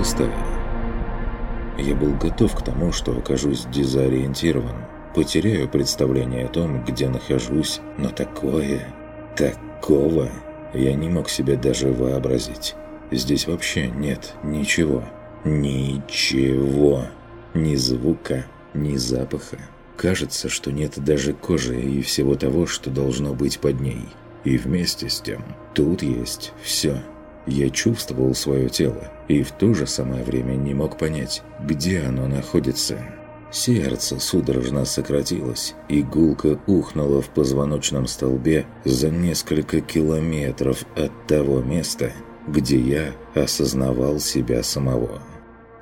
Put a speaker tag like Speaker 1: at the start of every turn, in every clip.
Speaker 1: шестая. Я был готов к тому, что окажусь дезориентирован, потеряю представление о том, где нахожусь, но такое, такого я не мог себе даже вообразить. Здесь вообще нет ничего. Ничего. Ни звука, ни запаха. Кажется, что нет даже кожи и всего того, что должно быть под ней. И вместе с тем, тут есть все. Я чувствовал свое тело и в то же самое время не мог понять, где оно находится. Сердце судорожно сократилось, и гулко ухнуло в позвоночном столбе за несколько километров от того места, где я осознавал себя самого.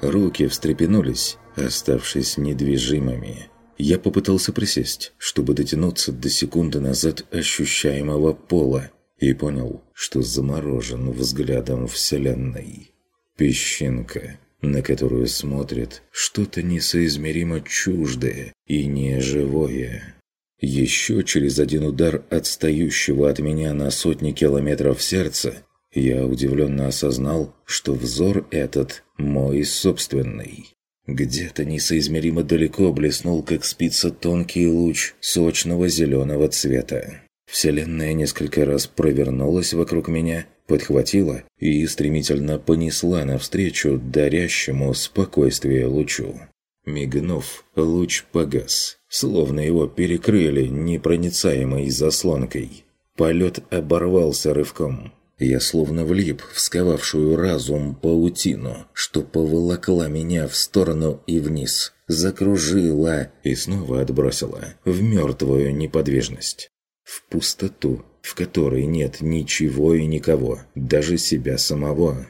Speaker 1: Руки встрепенулись, оставшись недвижимыми. Я попытался присесть, чтобы дотянуться до секунды назад ощущаемого пола, и понял, что заморожен взглядом Вселенной. Песчинка, на которую смотрит что-то несоизмеримо чуждое и неживое. Еще через один удар отстающего от меня на сотни километров сердца я удивленно осознал, что взор этот мой собственный. Где-то несоизмеримо далеко блеснул, как спица, тонкий луч сочного зеленого цвета. Вселенная несколько раз провернулась вокруг меня, подхватила и стремительно понесла навстречу дарящему спокойствие лучу. Мигнув, луч погас, словно его перекрыли непроницаемой заслонкой. Полет оборвался рывком. Я словно влип в сковавшую разум паутину, что поволокла меня в сторону и вниз, закружила и снова отбросила в мертвую неподвижность. В пустоту, в которой нет ничего и никого, даже себя самого.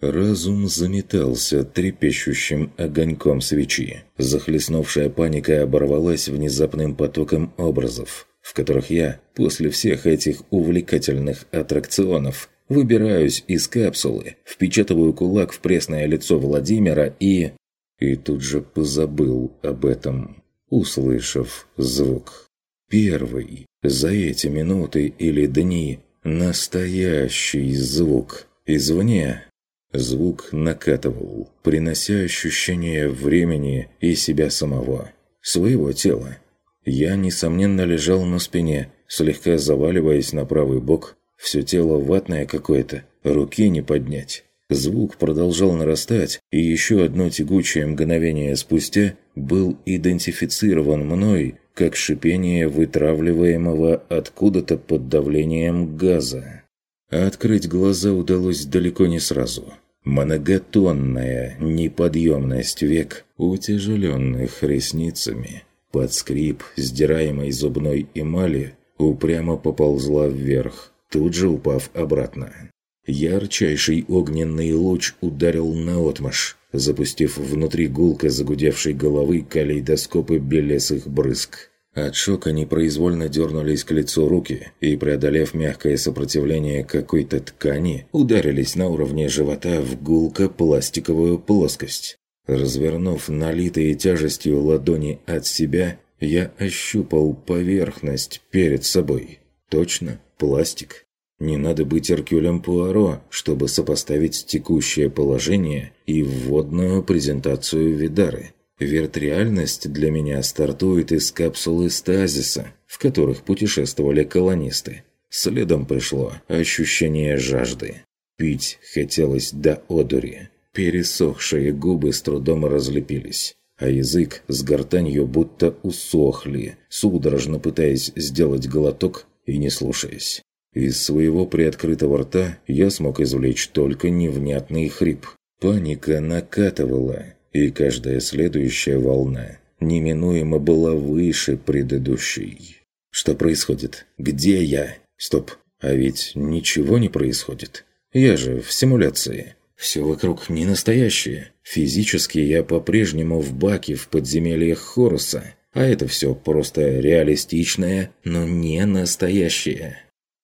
Speaker 1: Разум заметался трепещущим огоньком свечи. Захлестнувшая паника оборвалась внезапным потоком образов, в которых я, после всех этих увлекательных аттракционов, Выбираюсь из капсулы, впечатываю кулак в пресное лицо Владимира и... И тут же позабыл об этом, услышав звук. Первый, за эти минуты или дни, настоящий звук. Извне звук накатывал, принося ощущение времени и себя самого, своего тела. Я, несомненно, лежал на спине, слегка заваливаясь на правый бок, все тело ватное какое-то, руки не поднять. Звук продолжал нарастать, и еще одно тягучее мгновение спустя был идентифицирован мной как шипение вытравливаемого откуда-то под давлением газа. открыть глаза удалось далеко не сразу. Многотонная неподъемность век, утяжеленных ресницами, под скрип сдираемой зубной эмали, упрямо поползла вверх, тут же упав обратно. Ярчайший огненный луч ударил наотмашь, запустив внутри гулко загудевшей головы калейдоскопы белесых брызг. От шока непроизвольно дернулись к лицу руки и, преодолев мягкое сопротивление какой-то ткани, ударились на уровне живота в гулко-пластиковую плоскость. Развернув налитые тяжестью ладони от себя, я ощупал поверхность перед собой. Точно, пластик. Не надо быть Эркюлем Пуаро, чтобы сопоставить текущее положение и вводную презентацию Видары. Виртреальность для меня стартует из капсулы стазиса, в которых путешествовали колонисты. Следом пришло ощущение жажды. Пить хотелось до одури. Пересохшие губы с трудом разлепились, а язык с гортанью будто усохли, судорожно пытаясь сделать глоток и не слушаясь. Из своего приоткрытого рта я смог извлечь только невнятный хрип. Паника накатывала, и каждая следующая волна неминуемо была выше предыдущей. Что происходит? Где я? Стоп, а ведь ничего не происходит. Я же в симуляции. Все вокруг не настоящее. Физически я по-прежнему в баке в подземельях Хоруса. А это все просто реалистичное, но не настоящее.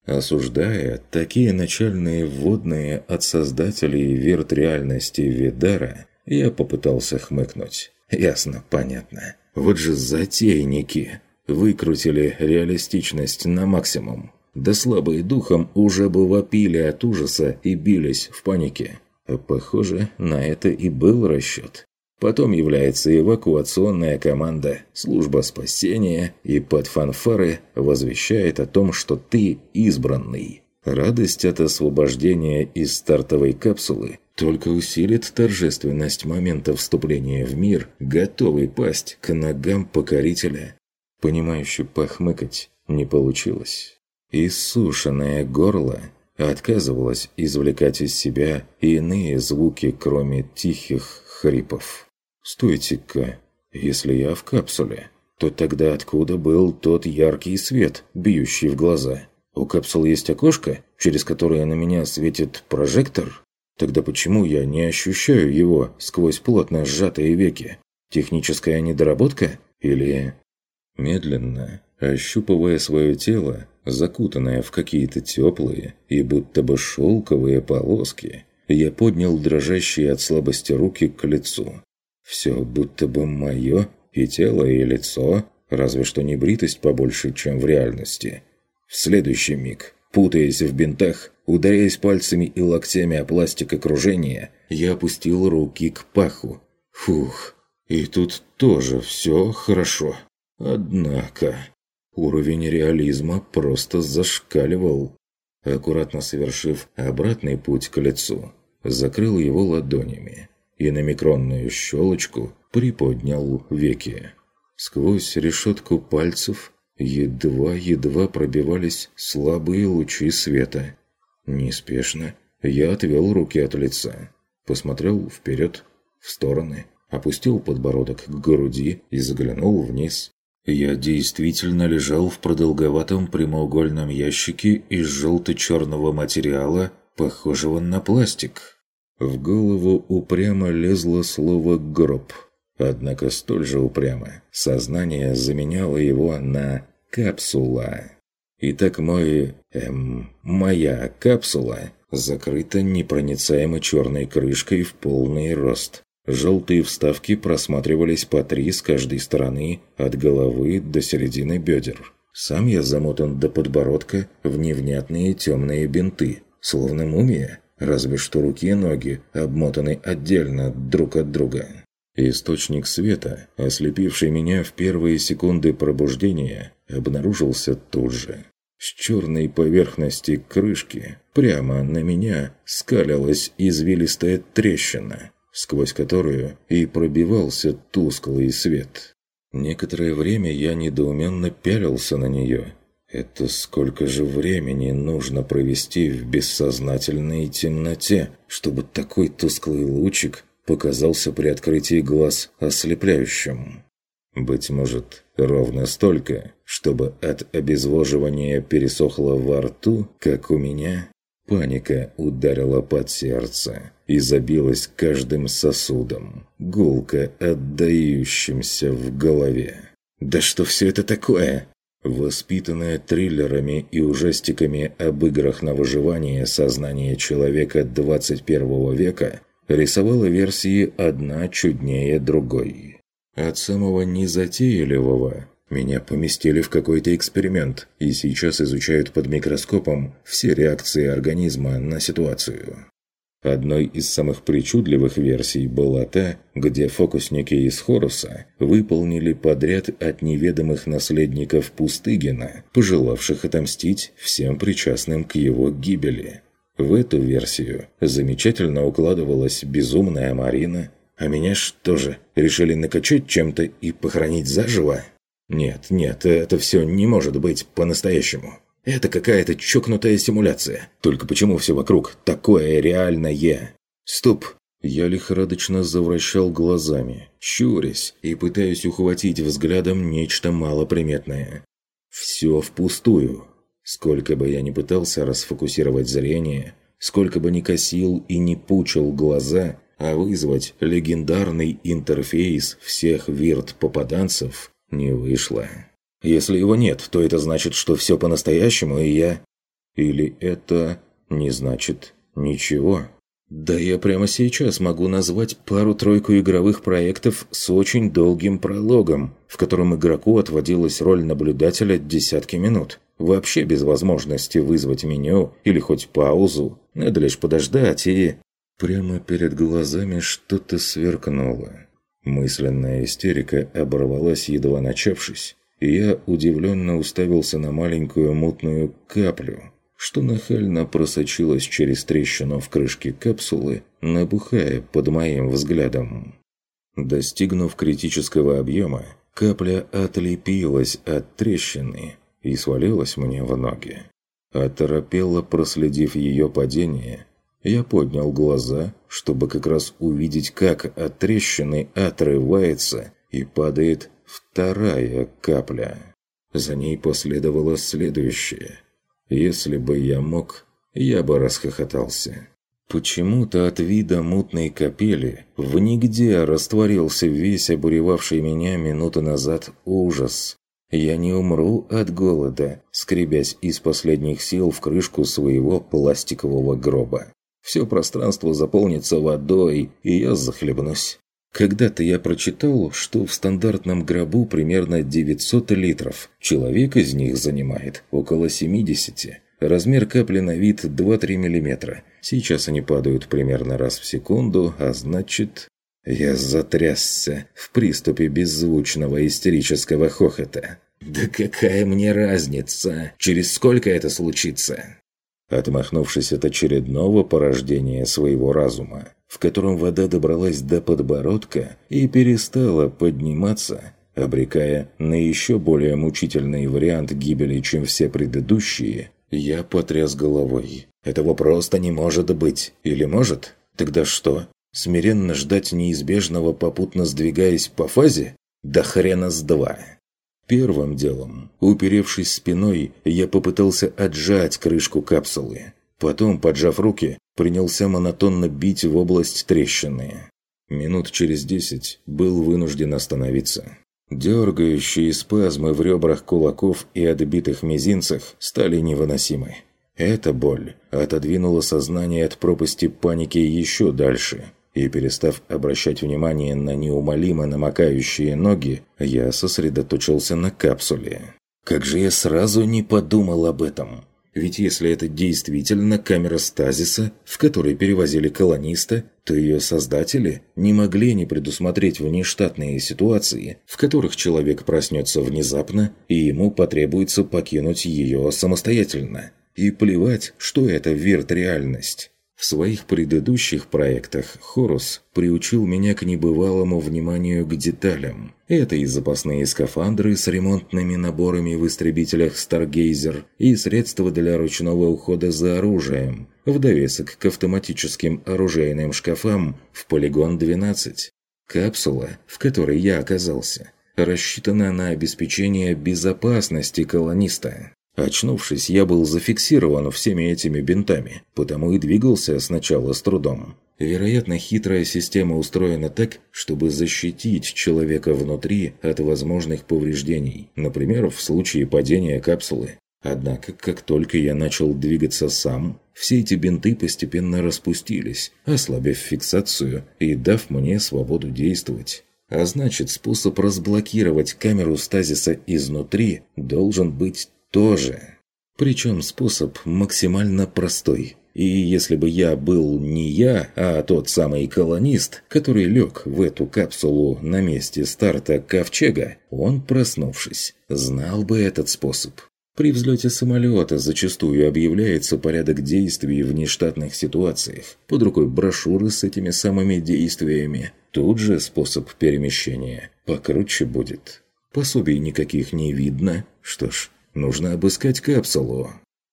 Speaker 1: Осуждая такие начальные вводные от создателей вирт-реальности Видара, я попытался хмыкнуть. Ясно, понятно. Вот же затейники выкрутили реалистичность на максимум. Да слабые духом уже бы вопили от ужаса и бились в панике. Похоже, на это и был расчет. Потом является эвакуационная команда, служба спасения, и под фанфары возвещает о том, что ты избранный. Радость от освобождения из стартовой капсулы только усилит торжественность момента вступления в мир, готовый пасть к ногам покорителя. Понимающе похмыкать не получилось. Иссушенное горло отказывалось извлекать из себя иные звуки, кроме тихих хрипов. «Стойте-ка, если я в капсуле, то тогда откуда был тот яркий свет, бьющий в глаза? У капсулы есть окошко, через которое на меня светит прожектор? Тогда почему я не ощущаю его сквозь плотно сжатые веки? Техническая недоработка? Или...» Медленно, ощупывая свое тело, закутанное в какие-то теплые и будто бы шелковые полоски, я поднял дрожащие от слабости руки к лицу. Все будто бы мое, и тело, и лицо, разве что не бритость побольше, чем в реальности. В следующий миг, путаясь в бинтах, ударяясь пальцами и локтями о пластик окружения, я опустил руки к паху. Фух, и тут тоже все хорошо. Однако... Уровень реализма просто зашкаливал. Аккуратно совершив обратный путь к лицу, закрыл его ладонями и на микронную щелочку приподнял веки. Сквозь решетку пальцев едва-едва пробивались слабые лучи света. Неспешно я отвел руки от лица, посмотрел вперед, в стороны, опустил подбородок к груди и заглянул вниз. Я действительно лежал в продолговатом прямоугольном ящике из желто-черного материала, похожего на пластик. В голову упрямо лезло слово «гроб». Однако столь же упрямо сознание заменяло его на «капсула». Итак, мой... эм... моя капсула закрыта непроницаемой черной крышкой в полный рост. Желтые вставки просматривались по три с каждой стороны, от головы до середины бедер. Сам я замотан до подбородка в невнятные темные бинты, словно мумия, разве что руки и ноги обмотаны отдельно друг от друга. Источник света, ослепивший меня в первые секунды пробуждения, обнаружился тут же. С черной поверхности крышки прямо на меня скалилась извилистая трещина – сквозь которую и пробивался тусклый свет. Некоторое время я недоуменно пялился на нее. Это сколько же времени нужно провести в бессознательной темноте, чтобы такой тусклый лучик показался при открытии глаз ослепляющим? Быть может, ровно столько, чтобы от обезвоживания пересохло во рту, как у меня? Паника ударила под сердце и забилась каждым сосудом, гулко отдающимся в голове. «Да что все это такое?» Воспитанное триллерами и ужастиками об играх на выживание сознание человека 21 века рисовало версии одна чуднее другой. От самого незатейливого меня поместили в какой-то эксперимент и сейчас изучают под микроскопом все реакции организма на ситуацию. Одной из самых причудливых версий была та, где фокусники из Хоруса выполнили подряд от неведомых наследников Пустыгина, пожелавших отомстить всем причастным к его гибели. В эту версию замечательно укладывалась безумная Марина, а меня что же, решили накачать чем-то и похоронить заживо? Нет, нет, это все не может быть по-настоящему. Это какая-то чокнутая симуляция. Только почему все вокруг такое реальное? Стоп! Я лихорадочно завращал глазами, щурясь и пытаясь ухватить взглядом нечто малоприметное. Все впустую. Сколько бы я ни пытался расфокусировать зрение, сколько бы ни косил и не пучил глаза, а вызвать легендарный интерфейс всех вирт-попаданцев не вышло. Если его нет, то это значит, что все по-настоящему, и я... Или это не значит ничего? Да я прямо сейчас могу назвать пару-тройку игровых проектов с очень долгим прологом, в котором игроку отводилась роль наблюдателя десятки минут. Вообще без возможности вызвать меню или хоть паузу. Надо лишь подождать и... Прямо перед глазами что-то сверкнуло. Мысленная истерика оборвалась, едва начавшись, я удивленно уставился на маленькую мутную каплю, что нахально просочилась через трещину в крышке капсулы, набухая под моим взглядом. Достигнув критического объема, капля отлепилась от трещины и свалилась мне в ноги. Оторопело проследив ее падение, я поднял глаза, чтобы как раз увидеть, как от трещины отрывается и падает вторая капля. За ней последовало следующее. Если бы я мог, я бы расхохотался. Почему-то от вида мутной капели в нигде растворился весь обуревавший меня минуту назад ужас. Я не умру от голода, скребясь из последних сил в крышку своего пластикового гроба. Все пространство заполнится водой, и я захлебнусь. Когда-то я прочитал, что в стандартном гробу примерно 900 литров. Человек из них занимает около 70. Размер капли на вид 2-3 мм. Сейчас они падают примерно раз в секунду, а значит... Я затрясся в приступе беззвучного истерического хохота. «Да какая мне разница? Через сколько это случится?» Отмахнувшись от очередного порождения своего разума, в котором вода добралась до подбородка и перестала подниматься, обрекая на еще более мучительный вариант гибели, чем все предыдущие, я потряс головой. Этого просто не может быть. Или может? Тогда что? Смиренно ждать неизбежного, попутно сдвигаясь по фазе? Да хрена с два. Первым делом, уперевшись спиной, я попытался отжать крышку капсулы. Потом, поджав руки, принялся монотонно бить в область трещины. Минут через десять был вынужден остановиться. Дергающие спазмы в ребрах кулаков и отбитых мизинцах стали невыносимы. Эта боль отодвинула сознание от пропасти паники еще дальше – и, перестав обращать внимание на неумолимо намокающие ноги, я сосредоточился на капсуле. Как же я сразу не подумал об этом? Ведь если это действительно камера стазиса, в которой перевозили колониста, то ее создатели не могли не предусмотреть внештатные ситуации, в которых человек проснется внезапно, и ему потребуется покинуть ее самостоятельно. И плевать, что это вирт-реальность. В своих предыдущих проектах Хорус приучил меня к небывалому вниманию к деталям. Это и запасные скафандры с ремонтными наборами в истребителях Старгейзер, и средства для ручного ухода за оружием, в довесок к автоматическим оружейным шкафам в полигон-12. Капсула, в которой я оказался, рассчитана на обеспечение безопасности колониста. Очнувшись, я был зафиксирован всеми этими бинтами, потому и двигался сначала с трудом. Вероятно, хитрая система устроена так, чтобы защитить человека внутри от возможных повреждений, например, в случае падения капсулы. Однако, как только я начал двигаться сам, все эти бинты постепенно распустились, ослабив фиксацию и дав мне свободу действовать. А значит, способ разблокировать камеру стазиса изнутри должен быть тоже. Причем способ максимально простой. И если бы я был не я, а тот самый колонист, который лег в эту капсулу на месте старта ковчега, он, проснувшись, знал бы этот способ. При взлете самолета зачастую объявляется порядок действий в нештатных ситуациях. Под рукой брошюры с этими самыми действиями. Тут же способ перемещения покруче будет. Пособий никаких не видно. Что ж, Нужно обыскать капсулу.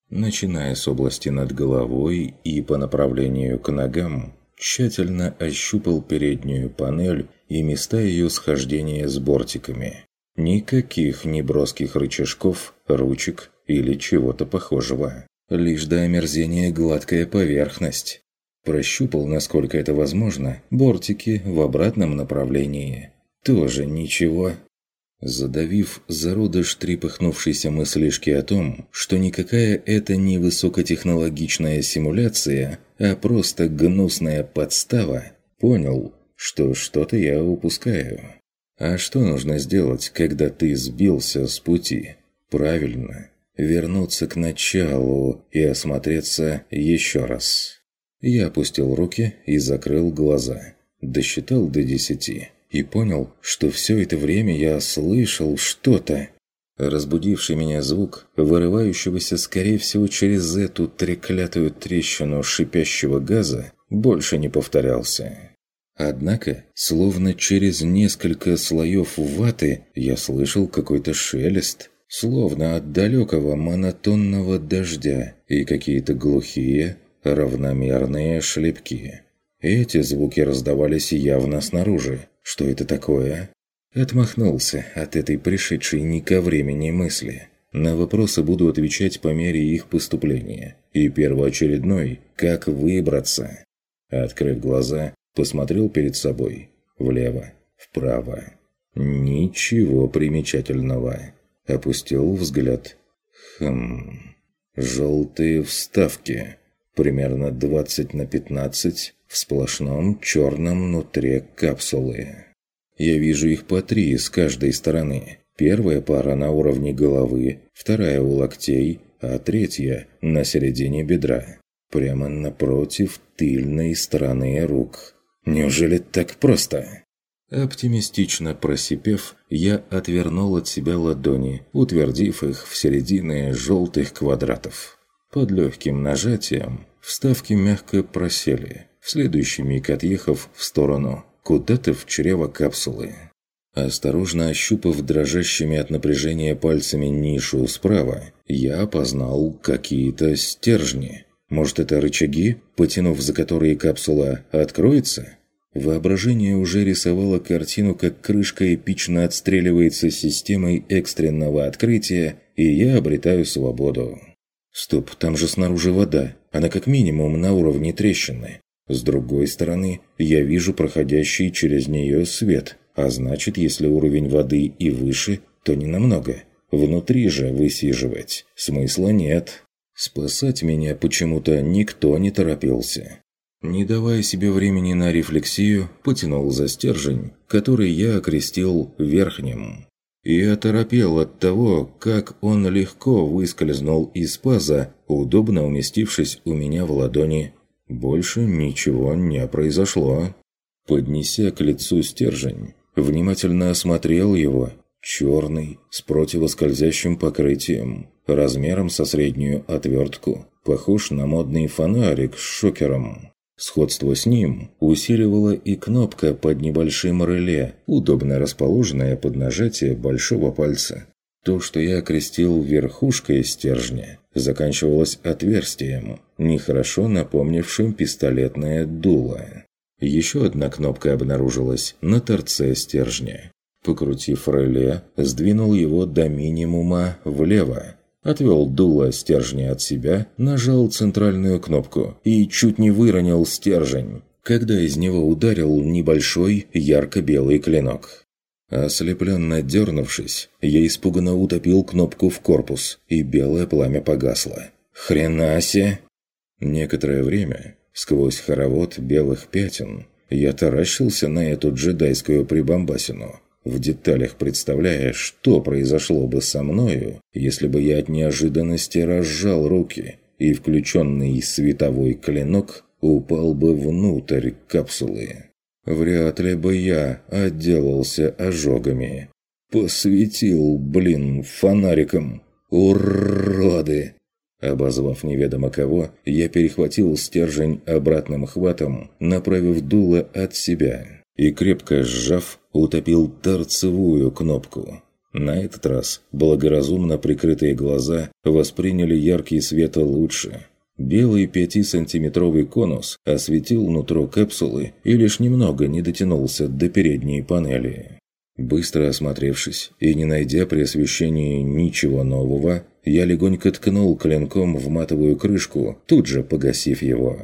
Speaker 1: Начиная с области над головой и по направлению к ногам, тщательно ощупал переднюю панель и места ее схождения с бортиками. Никаких неброских рычажков, ручек или чего-то похожего. Лишь до омерзения гладкая поверхность. Прощупал, насколько это возможно, бортики в обратном направлении. Тоже ничего. Задавив зародыш трепыхнувшейся мыслишки о том, что никакая это не высокотехнологичная симуляция, а просто гнусная подстава, понял, что что-то я упускаю. А что нужно сделать, когда ты сбился с пути? Правильно, вернуться к началу и осмотреться еще раз. Я опустил руки и закрыл глаза. Досчитал до десяти и понял, что все это время я слышал что-то. Разбудивший меня звук, вырывающегося, скорее всего, через эту треклятую трещину шипящего газа, больше не повторялся. Однако, словно через несколько слоев ваты, я слышал какой-то шелест, словно от далекого монотонного дождя и какие-то глухие, равномерные шлепки. Эти звуки раздавались явно снаружи. Что это такое? Отмахнулся от этой пришедшей не ко времени мысли. На вопросы буду отвечать по мере их поступления. И первоочередной – как выбраться. Открыв глаза, посмотрел перед собой. Влево, вправо. Ничего примечательного. Опустил взгляд. Хм... Желтые вставки. Примерно 20 на 15 в сплошном черном нутре капсулы. Я вижу их по три с каждой стороны. Первая пара на уровне головы, вторая у локтей, а третья на середине бедра. Прямо напротив тыльной стороны рук. Неужели так просто? Оптимистично просипев, я отвернул от себя ладони, утвердив их в середине желтых квадратов. Под легким нажатием вставки мягко просели, в следующий миг отъехав в сторону куда-то в чрево капсулы. Осторожно ощупав дрожащими от напряжения пальцами нишу справа, я опознал какие-то стержни. Может, это рычаги, потянув за которые капсула откроется? Воображение уже рисовало картину, как крышка эпично отстреливается системой экстренного открытия, и я обретаю свободу. Стоп, там же снаружи вода. Она как минимум на уровне трещины. С другой стороны, я вижу проходящий через нее свет, а значит, если уровень воды и выше, то не намного. Внутри же высиживать смысла нет. Спасать меня почему-то никто не торопился. Не давая себе времени на рефлексию, потянул за стержень, который я окрестил верхним. И оторопел от того, как он легко выскользнул из паза, удобно уместившись у меня в ладони больше ничего не произошло. Поднеся к лицу стержень, внимательно осмотрел его. Черный, с противоскользящим покрытием, размером со среднюю отвертку. Похож на модный фонарик с шокером. Сходство с ним усиливала и кнопка под небольшим реле, удобно расположенная под нажатие большого пальца. То, что я окрестил верхушкой стержня, заканчивалось отверстием, нехорошо напомнившим пистолетное дуло. Еще одна кнопка обнаружилась на торце стержня. Покрутив реле, сдвинул его до минимума влево. Отвел дуло стержня от себя, нажал центральную кнопку и чуть не выронил стержень, когда из него ударил небольшой ярко-белый клинок. Ослепленно дернувшись, я испуганно утопил кнопку в корпус, и белое пламя погасло. «Хренасе!» Некоторое время, сквозь хоровод белых пятен, я таращился на эту джедайскую прибамбасину, в деталях представляя, что произошло бы со мною, если бы я от неожиданности разжал руки, и включенный световой клинок упал бы внутрь капсулы. Вряд ли бы я отделался ожогами. Посветил, блин, фонариком. Уроды! Обозвав неведомо кого, я перехватил стержень обратным хватом, направив дуло от себя и, крепко сжав, утопил торцевую кнопку. На этот раз благоразумно прикрытые глаза восприняли яркий свет лучше – Белый пятисантиметровый конус осветил нутро капсулы и лишь немного не дотянулся до передней панели. Быстро осмотревшись и не найдя при освещении ничего нового, я легонько ткнул клинком в матовую крышку, тут же погасив его.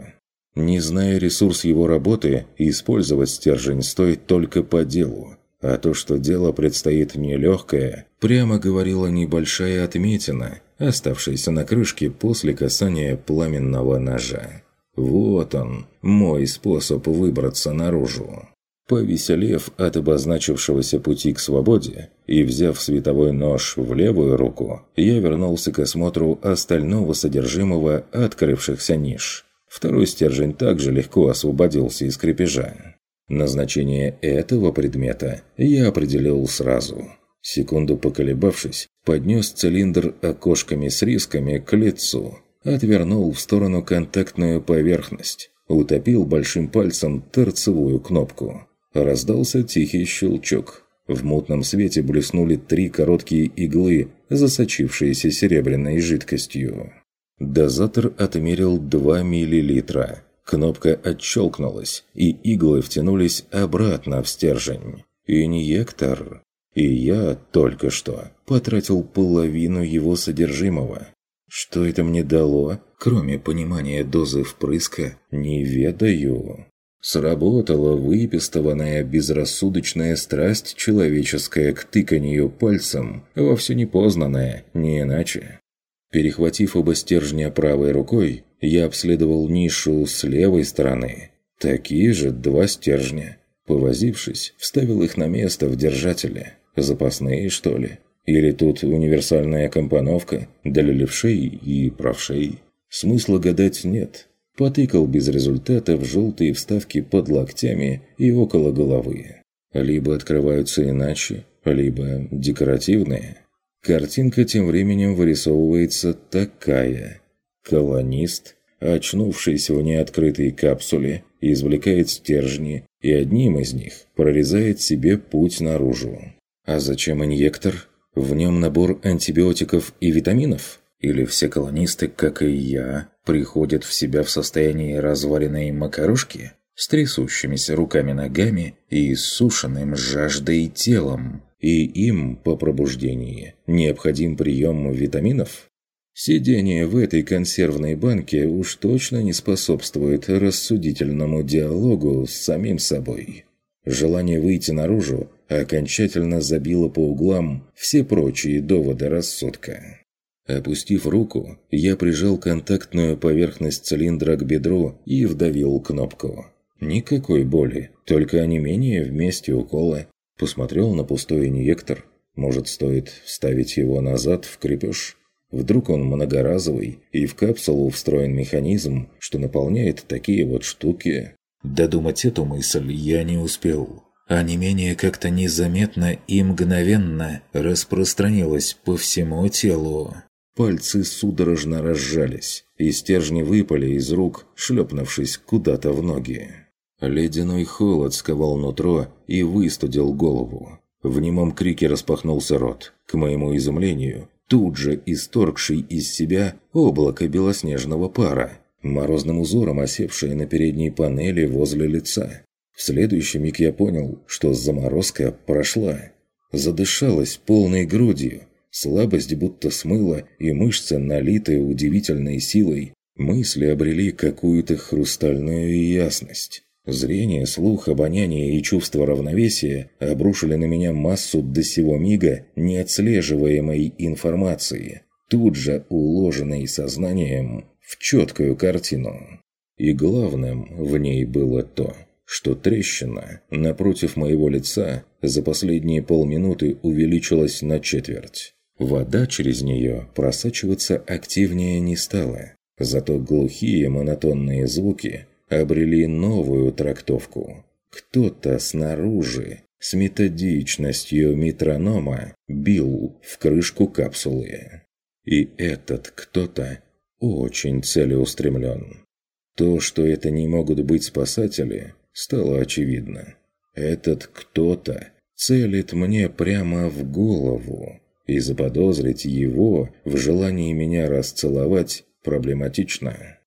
Speaker 1: Не зная ресурс его работы, использовать стержень стоит только по делу. А то, что дело предстоит нелегкое, прямо говорила небольшая отметина, оставшаяся на крышке после касания пламенного ножа. Вот он, мой способ выбраться наружу. Повеселев от обозначившегося пути к свободе и взяв световой нож в левую руку, я вернулся к осмотру остального содержимого открывшихся ниш. Второй стержень также легко освободился из крепежа. Назначение этого предмета я определил сразу. Секунду поколебавшись, поднес цилиндр окошками с рисками к лицу, отвернул в сторону контактную поверхность, утопил большим пальцем торцевую кнопку. Раздался тихий щелчок. В мутном свете блеснули три короткие иглы, засочившиеся серебряной жидкостью. Дозатор отмерил 2 мл. Кнопка отщелкнулась, и иглы втянулись обратно в стержень. Инъектор. И я только что потратил половину его содержимого. Что это мне дало, кроме понимания дозы впрыска, не ведаю. Сработала выпистованная безрассудочная страсть человеческая к тыканью пальцем во все непознанное, не иначе. Перехватив оба стержня правой рукой, я обследовал нишу с левой стороны. Такие же два стержня. Повозившись, вставил их на место в держателе. Запасные, что ли? Или тут универсальная компоновка для левшей и правшей? Смысла гадать нет. Потыкал без результата в желтые вставки под локтями и около головы. Либо открываются иначе, либо декоративные. Картинка тем временем вырисовывается такая. Колонист, очнувшись в неоткрытой капсуле, извлекает стержни и одним из них прорезает себе путь наружу. А зачем инъектор? В нем набор антибиотиков и витаминов? Или все колонисты, как и я, приходят в себя в состоянии разваренной макарошки с трясущимися руками-ногами и иссушенным жаждой телом, и им по пробуждении необходим прием витаминов? Сидение в этой консервной банке уж точно не способствует рассудительному диалогу с самим собой. Желание выйти наружу окончательно забило по углам все прочие доводы рассудка. Опустив руку, я прижал контактную поверхность цилиндра к бедру и вдавил кнопку. Никакой боли, только онемение вместе укола. Посмотрел на пустой инъектор. Может, стоит вставить его назад в крепеж? Вдруг он многоразовый, и в капсулу встроен механизм, что наполняет такие вот штуки? Додумать эту мысль я не успел. А не менее как-то незаметно и мгновенно распространилось по всему телу. Пальцы судорожно разжались, и стержни выпали из рук, шлепнувшись куда-то в ноги. Ледяной холод сковал нутро и выстудил голову. В немом крике распахнулся рот. К моему изумлению, тут же исторгший из себя облако белоснежного пара, морозным узором осевшее на передней панели возле лица. В следующий миг я понял, что заморозка прошла. Задышалась полной грудью, Слабость будто смыла, и мышцы, налитые удивительной силой, мысли обрели какую-то хрустальную ясность. Зрение, слух, обоняние и чувство равновесия обрушили на меня массу до сего мига неотслеживаемой информации, тут же уложенной сознанием в четкую картину. И главным в ней было то, что трещина напротив моего лица за последние полминуты увеличилась на четверть. Вода через нее просачиваться активнее не стала, зато глухие монотонные звуки обрели новую трактовку. Кто-то снаружи с методичностью метронома бил в крышку капсулы. И этот кто-то очень целеустремлен. То, что это не могут быть спасатели, стало очевидно. Этот кто-то целит мне прямо в голову и заподозрить его в желании меня расцеловать проблематично.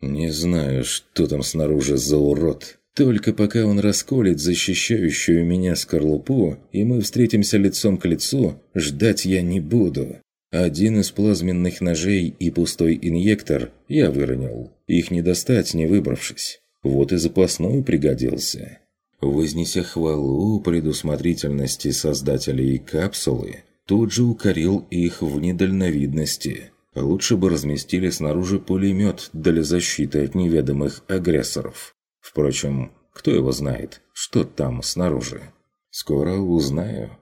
Speaker 1: Не знаю, что там снаружи за урод. Только пока он расколет защищающую меня скорлупу, и мы встретимся лицом к лицу, ждать я не буду. Один из плазменных ножей и пустой инъектор я выронил. Их не достать, не выбравшись. Вот и запасной пригодился. Вознеся хвалу предусмотрительности создателей капсулы, тут же укорил их в недальновидности. Лучше бы разместили снаружи пулемет для защиты от неведомых агрессоров. Впрочем, кто его знает, что там снаружи? Скоро узнаю.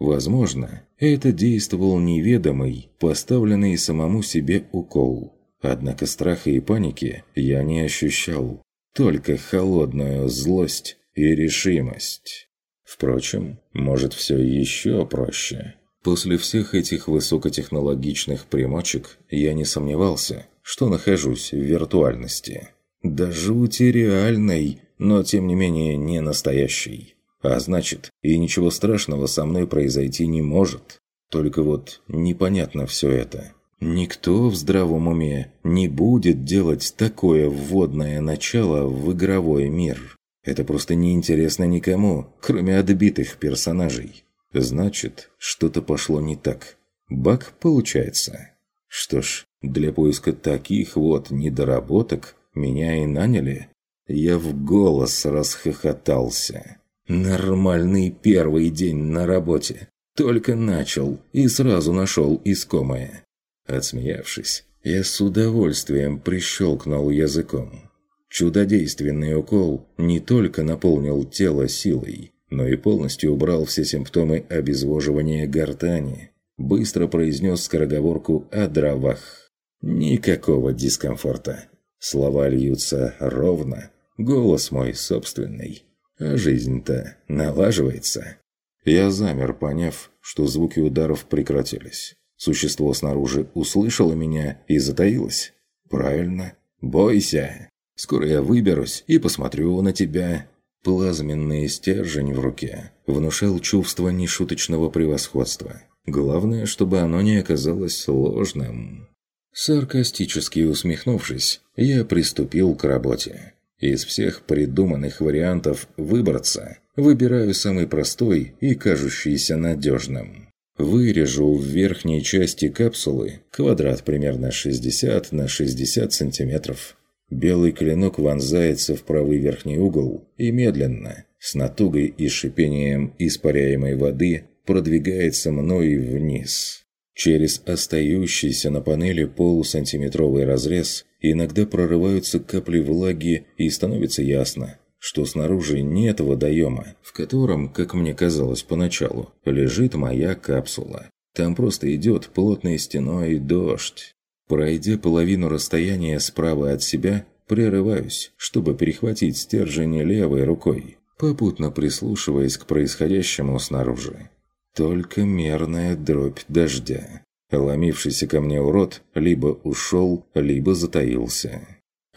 Speaker 1: Возможно, это действовал неведомый, поставленный самому себе укол. Однако страха и паники я не ощущал. Только холодную злость и решимость. Впрочем, может все еще проще. После всех этих высокотехнологичных примочек я не сомневался, что нахожусь в виртуальности. Да жути реальной, но тем не менее не настоящей. А значит, и ничего страшного со мной произойти не может. Только вот непонятно все это. Никто в здравом уме не будет делать такое вводное начало в игровой мир. Это просто неинтересно никому, кроме отбитых персонажей. Значит, что-то пошло не так. Баг получается. Что ж, для поиска таких вот недоработок меня и наняли. Я в голос расхохотался. Нормальный первый день на работе. Только начал и сразу нашел искомое. Отсмеявшись, я с удовольствием прищелкнул языком. Чудодейственный укол не только наполнил тело силой, но и полностью убрал все симптомы обезвоживания гортани. Быстро произнес скороговорку о дровах. Никакого дискомфорта. Слова льются ровно, голос мой собственный. А жизнь-то налаживается. Я замер, поняв, что звуки ударов прекратились. Существо снаружи услышало меня и затаилось. «Правильно. Бойся. Скоро я выберусь и посмотрю на тебя». Плазменный стержень в руке внушал чувство нешуточного превосходства. Главное, чтобы оно не оказалось ложным. Саркастически усмехнувшись, я приступил к работе. Из всех придуманных вариантов выбраться, выбираю самый простой и кажущийся надежным. Вырежу в верхней части капсулы квадрат примерно 60 на 60 сантиметров. Белый клинок вонзается в правый верхний угол и медленно, с натугой и шипением испаряемой воды, продвигается мной вниз. Через остающийся на панели полусантиметровый разрез иногда прорываются капли влаги и становится ясно, что снаружи нет водоема, в котором, как мне казалось поначалу, лежит моя капсула. Там просто идет плотной стеной дождь. Пройдя половину расстояния справа от себя, прерываюсь, чтобы перехватить стержень левой рукой, попутно прислушиваясь к происходящему снаружи. Только мерная дробь дождя. Ломившийся ко мне урод либо ушел, либо затаился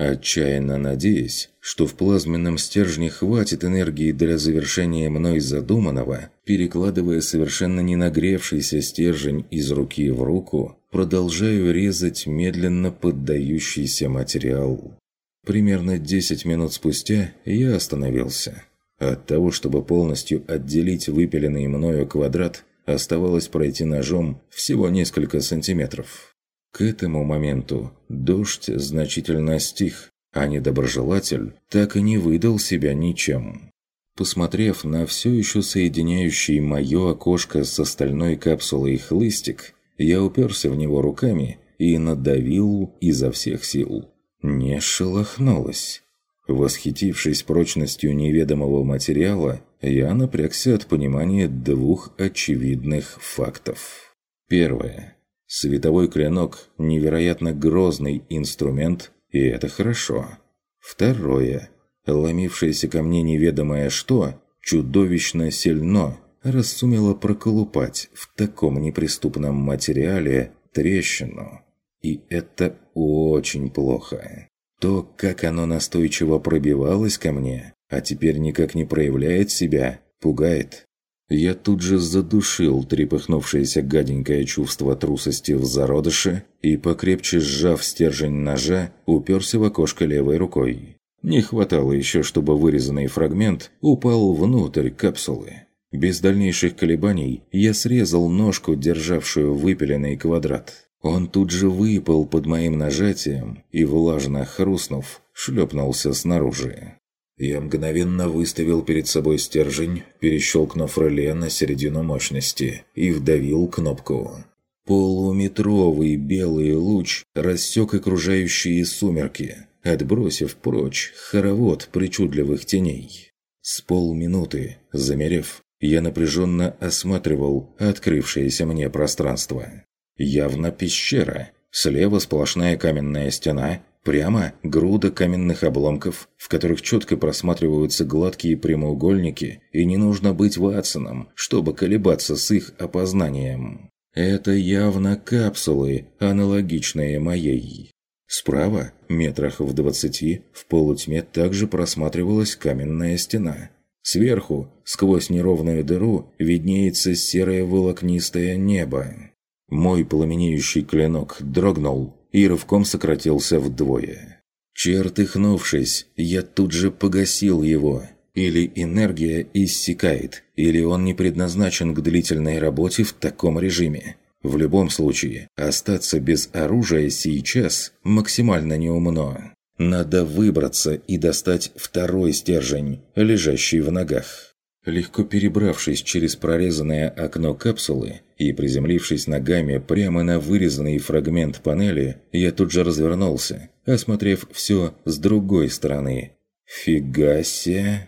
Speaker 1: отчаянно надеясь, что в плазменном стержне хватит энергии для завершения мной задуманного, перекладывая совершенно не нагревшийся стержень из руки в руку, продолжаю резать медленно поддающийся материал. Примерно 10 минут спустя я остановился. От того, чтобы полностью отделить выпиленный мною квадрат, оставалось пройти ножом всего несколько сантиметров. К этому моменту дождь значительно стих, а недоброжелатель так и не выдал себя ничем. Посмотрев на все еще соединяющий мое окошко с остальной капсулой хлыстик, я уперся в него руками и надавил изо всех сил. Не шелохнулось. Восхитившись прочностью неведомого материала, я напрягся от понимания двух очевидных фактов. Первое. Световой клинок – невероятно грозный инструмент, и это хорошо. Второе. Ломившееся ко мне неведомое что чудовищно сильно рассумело проколупать в таком неприступном материале трещину. И это очень плохо. То, как оно настойчиво пробивалось ко мне, а теперь никак не проявляет себя, пугает. Я тут же задушил трепыхнувшееся гаденькое чувство трусости в зародыше и, покрепче сжав стержень ножа, уперся в окошко левой рукой. Не хватало еще, чтобы вырезанный фрагмент упал внутрь капсулы. Без дальнейших колебаний я срезал ножку, державшую выпиленный квадрат. Он тут же выпал под моим нажатием и, влажно хрустнув, шлепнулся снаружи. Я мгновенно выставил перед собой стержень, перещелкнув реле на середину мощности, и вдавил кнопку. Полуметровый белый луч рассек окружающие сумерки, отбросив прочь хоровод причудливых теней. С полминуты, замерев, я напряженно осматривал открывшееся мне пространство. Явно пещера, Слева сплошная каменная стена, прямо груда каменных обломков, в которых четко просматриваются гладкие прямоугольники, и не нужно быть Ватсоном, чтобы колебаться с их опознанием. Это явно капсулы, аналогичные моей. Справа, метрах в двадцати, в полутьме также просматривалась каменная стена. Сверху, сквозь неровную дыру, виднеется серое волокнистое небо. Мой пламенеющий клинок дрогнул и рывком сократился вдвое. Чертыхнувшись, я тут же погасил его. Или энергия иссякает, или он не предназначен к длительной работе в таком режиме. В любом случае, остаться без оружия сейчас максимально неумно. Надо выбраться и достать второй стержень, лежащий в ногах. Легко перебравшись через прорезанное окно капсулы и приземлившись ногами прямо на вырезанный фрагмент панели, я тут же развернулся, осмотрев все с другой стороны. Фига себе!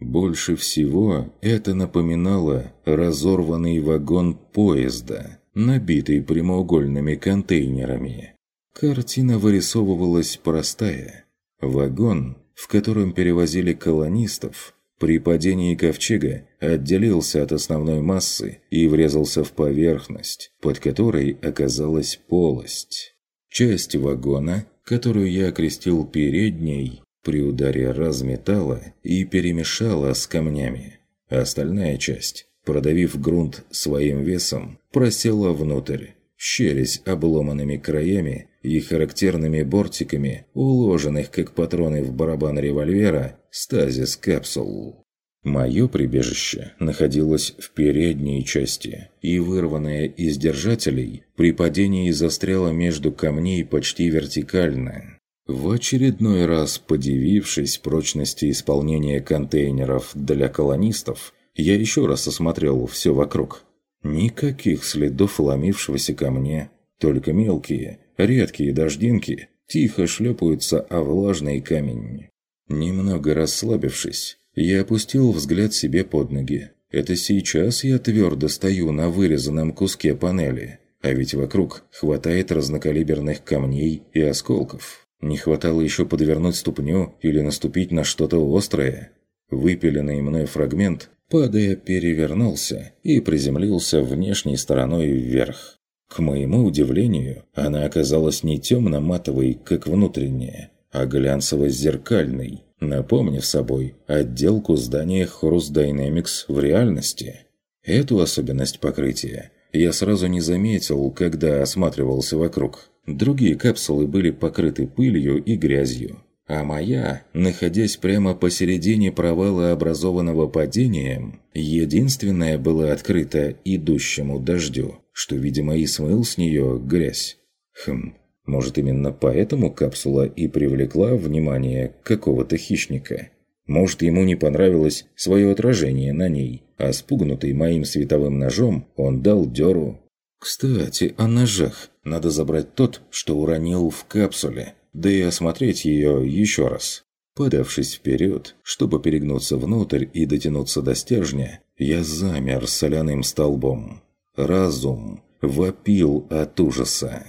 Speaker 1: Больше всего это напоминало разорванный вагон поезда, набитый прямоугольными контейнерами. Картина вырисовывалась простая. Вагон, в котором перевозили колонистов, при падении ковчега отделился от основной массы и врезался в поверхность, под которой оказалась полость. Часть вагона, которую я окрестил передней, при ударе разметала и перемешала с камнями. Остальная часть, продавив грунт своим весом, просела внутрь, щерясь обломанными краями и характерными бортиками, уложенных как патроны в барабан револьвера, стазис капсул. Мое прибежище находилось в передней части, и вырванное из держателей при падении застряло между камней почти вертикально. В очередной раз подивившись прочности исполнения контейнеров для колонистов, я еще раз осмотрел все вокруг. Никаких следов ломившегося ко мне, только мелкие, редкие дождинки тихо шлепаются о влажный камень. Немного расслабившись, я опустил взгляд себе под ноги. Это сейчас я твердо стою на вырезанном куске панели, а ведь вокруг хватает разнокалиберных камней и осколков. Не хватало еще подвернуть ступню или наступить на что-то острое. Выпиленный мной фрагмент, падая, перевернулся и приземлился внешней стороной вверх. К моему удивлению, она оказалась не темно-матовой, как внутренняя, а глянцево-зеркальный, напомнив собой отделку здания Horus Dynamics в реальности. Эту особенность покрытия я сразу не заметил, когда осматривался вокруг. Другие капсулы были покрыты пылью и грязью, а моя, находясь прямо посередине провала, образованного падением, единственная была открыта идущему дождю, что, видимо, и смыл с нее грязь. Хм, может, именно поэтому капсула и привлекла внимание какого-то хищника? Может, ему не понравилось свое отражение на ней, а спугнутый моим световым ножом он дал дёру. Кстати, о ножах. Надо забрать тот, что уронил в капсуле, да и осмотреть ее еще раз. Подавшись вперед, чтобы перегнуться внутрь и дотянуться до стержня, я замер соляным столбом. Разум вопил от ужаса.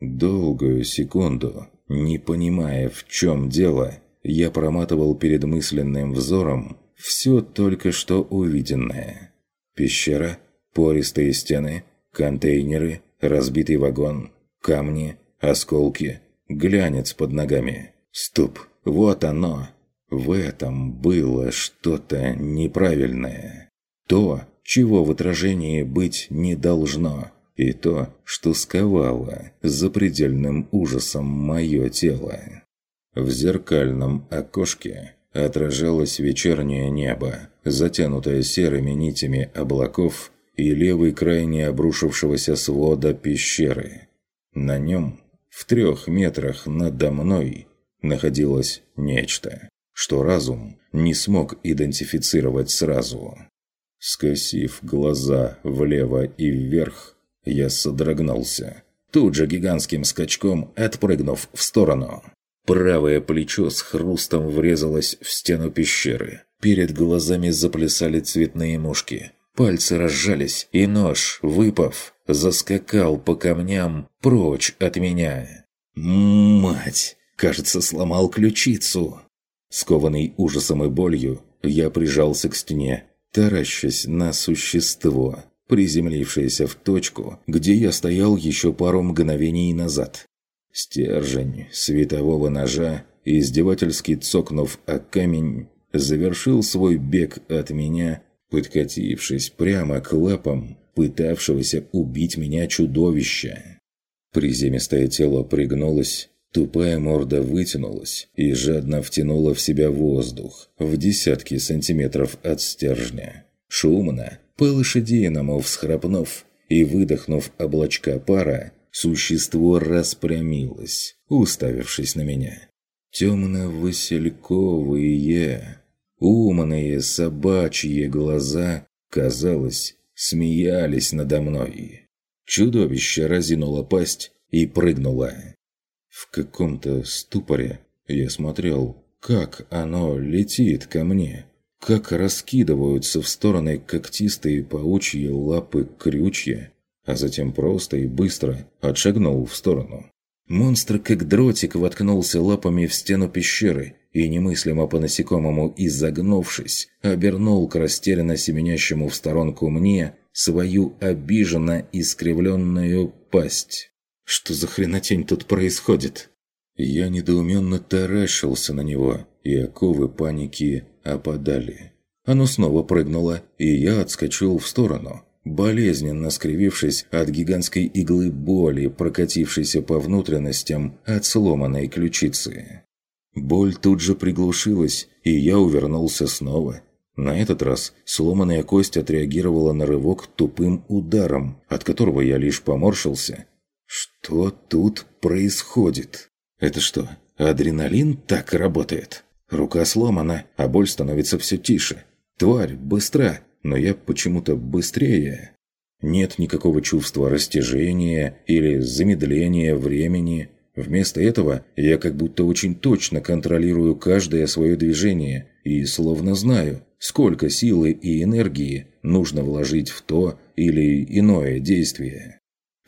Speaker 1: Долгую секунду, не понимая, в чем дело, я проматывал перед мысленным взором все только что увиденное. Пещера, пористые стены, контейнеры, разбитый вагон, камни, осколки, глянец под ногами. Стоп, вот оно. В этом было что-то неправильное. То, чего в отражении быть не должно и то, что сковало запредельным ужасом мое тело. В зеркальном окошке отражалось вечернее небо, затянутое серыми нитями облаков и левый край обрушившегося свода пещеры. На нем, в трех метрах надо мной, находилось нечто, что разум не смог идентифицировать сразу. Скосив глаза влево и вверх, я содрогнулся, тут же гигантским скачком отпрыгнув в сторону. Правое плечо с хрустом врезалось в стену пещеры. Перед глазами заплясали цветные мушки. Пальцы разжались, и нож, выпав, заскакал по камням прочь от меня. «Мать! Кажется, сломал ключицу!» Скованный ужасом и болью, я прижался к стене, таращась на существо, приземлившееся в точку, где я стоял еще пару мгновений назад. Стержень светового ножа, издевательски цокнув о камень, завершил свой бег от меня, подкатившись прямо к лапам пытавшегося убить меня чудовища. Приземистое тело пригнулось, Тупая морда вытянулась и жадно втянула в себя воздух в десятки сантиметров от стержня. Шумно, по-лошадиному всхрапнув и выдохнув облачка пара, существо распрямилось, уставившись на меня. Темно-васильковые, умные собачьи глаза, казалось, смеялись надо мной. Чудовище разинуло пасть и прыгнуло. В каком-то ступоре я смотрел, как оно летит ко мне, как раскидываются в стороны когтистые паучьи лапы крючья, а затем просто и быстро отшагнул в сторону. Монстр как дротик воткнулся лапами в стену пещеры и, немыслимо по-насекомому изогнувшись, обернул к растерянно семенящему в сторонку мне свою обиженно искривленную пасть. Что за хренотень тут происходит? Я недоуменно таращился на него, и оковы паники опадали. Оно снова прыгнуло, и я отскочил в сторону, болезненно скривившись от гигантской иглы боли, прокатившейся по внутренностям от сломанной ключицы. Боль тут же приглушилась, и я увернулся снова. На этот раз сломанная кость отреагировала на рывок тупым ударом, от которого я лишь поморщился что тут происходит? Это что, адреналин так работает? Рука сломана, а боль становится все тише. Тварь быстра, но я почему-то быстрее. Нет никакого чувства растяжения или замедления времени. Вместо этого я как будто очень точно контролирую каждое свое движение и словно знаю, сколько силы и энергии нужно вложить в то или иное действие.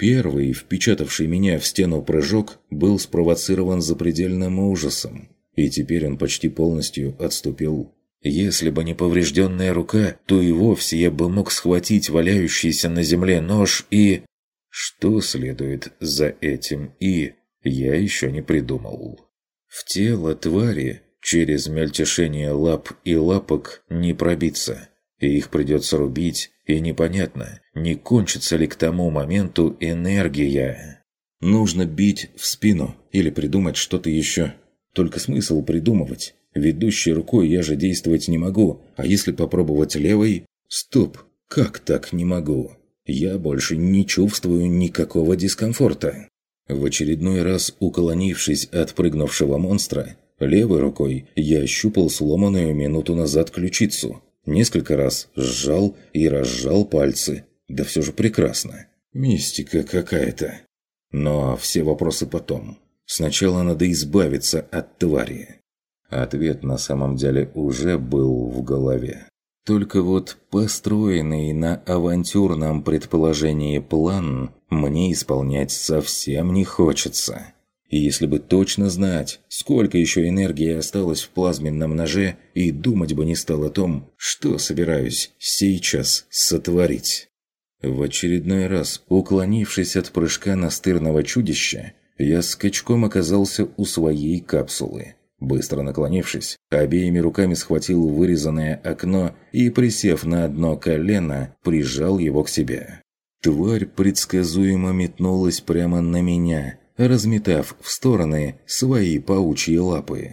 Speaker 1: Первый, впечатавший меня в стену прыжок, был спровоцирован запредельным ужасом, и теперь он почти полностью отступил. Если бы не поврежденная рука, то и вовсе я бы мог схватить валяющийся на земле нож и... Что следует за этим «и» я еще не придумал. В тело твари через мельтешение лап и лапок не пробиться, и их придется рубить и непонятно, не кончится ли к тому моменту энергия. Нужно бить в спину или придумать что-то еще. Только смысл придумывать. Ведущей рукой я же действовать не могу, а если попробовать левой... Стоп, как так не могу? Я больше не чувствую никакого дискомфорта. В очередной раз уклонившись от прыгнувшего монстра, левой рукой я ощупал сломанную минуту назад ключицу, Несколько раз сжал и разжал пальцы. Да все же прекрасно. Мистика какая-то. Но все вопросы потом. Сначала надо избавиться от твари. Ответ на самом деле уже был в голове. Только вот построенный на авантюрном предположении план мне исполнять совсем не хочется. И если бы точно знать, сколько еще энергии осталось в плазменном ноже, и думать бы не стал о том, что собираюсь сейчас сотворить. В очередной раз, уклонившись от прыжка настырного чудища, я скачком оказался у своей капсулы. Быстро наклонившись, обеими руками схватил вырезанное окно и, присев на одно колено, прижал его к себе. Тварь предсказуемо метнулась прямо на меня, разметав в стороны свои паучьи лапы.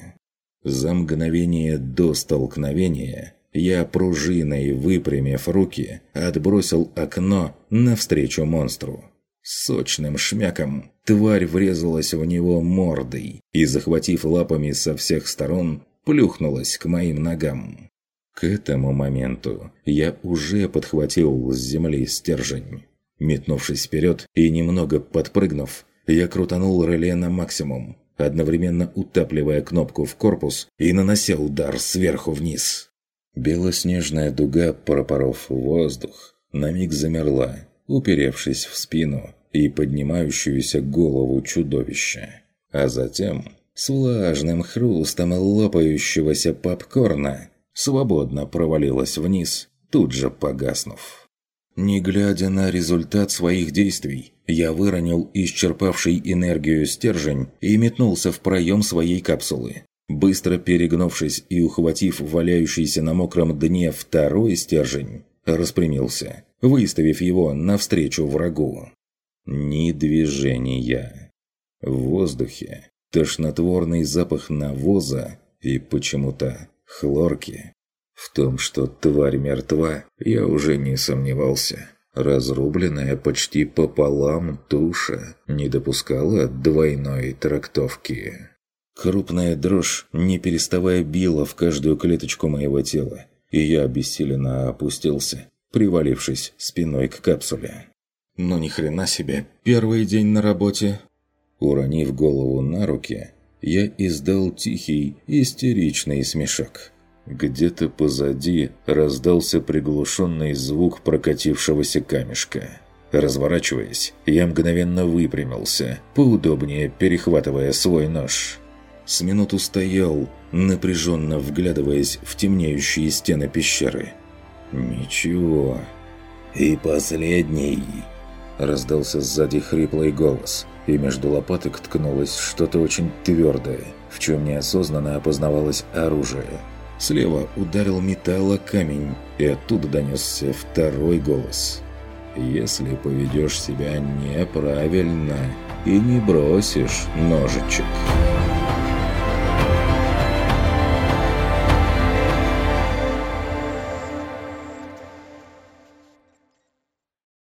Speaker 1: За мгновение до столкновения я пружиной, выпрямив руки, отбросил окно навстречу монстру. Сочным шмяком тварь врезалась в него мордой и, захватив лапами со всех сторон, плюхнулась к моим ногам. К этому моменту я уже подхватил с земли стержень. Метнувшись вперед и немного подпрыгнув, я крутанул реле на максимум, одновременно утапливая кнопку в корпус и нанося удар сверху вниз. Белоснежная дуга, пропоров воздух, на миг замерла, уперевшись в спину и поднимающуюся голову чудовища. А затем, с влажным хрустом лопающегося попкорна, свободно провалилась вниз, тут же погаснув. Не глядя на результат своих действий, я выронил исчерпавший энергию стержень и метнулся в проем своей капсулы. Быстро перегнувшись и ухватив валяющийся на мокром дне второй стержень, распрямился, выставив его навстречу врагу. Ни движения. В воздухе тошнотворный запах навоза и почему-то хлорки. В том, что тварь мертва, я уже не сомневался. Разрубленная почти пополам туша не допускала двойной трактовки. Крупная дрожь, не переставая, била в каждую клеточку моего тела, и я обессиленно опустился, привалившись спиной к капсуле. «Ну ни хрена себе, первый день на работе!» Уронив голову на руки, я издал тихий, истеричный смешок. Где-то позади раздался приглушенный звук прокатившегося камешка. Разворачиваясь, я мгновенно выпрямился, поудобнее перехватывая свой нож. С минуту стоял, напряженно вглядываясь в темнеющие стены пещеры. «Ничего». «И последний!» Раздался сзади хриплый голос, и между лопаток ткнулось что-то очень твердое, в чем неосознанно опознавалось оружие – Слева ударил металла камень, и оттуда донесся второй голос. «Если поведешь себя неправильно и не бросишь ножичек».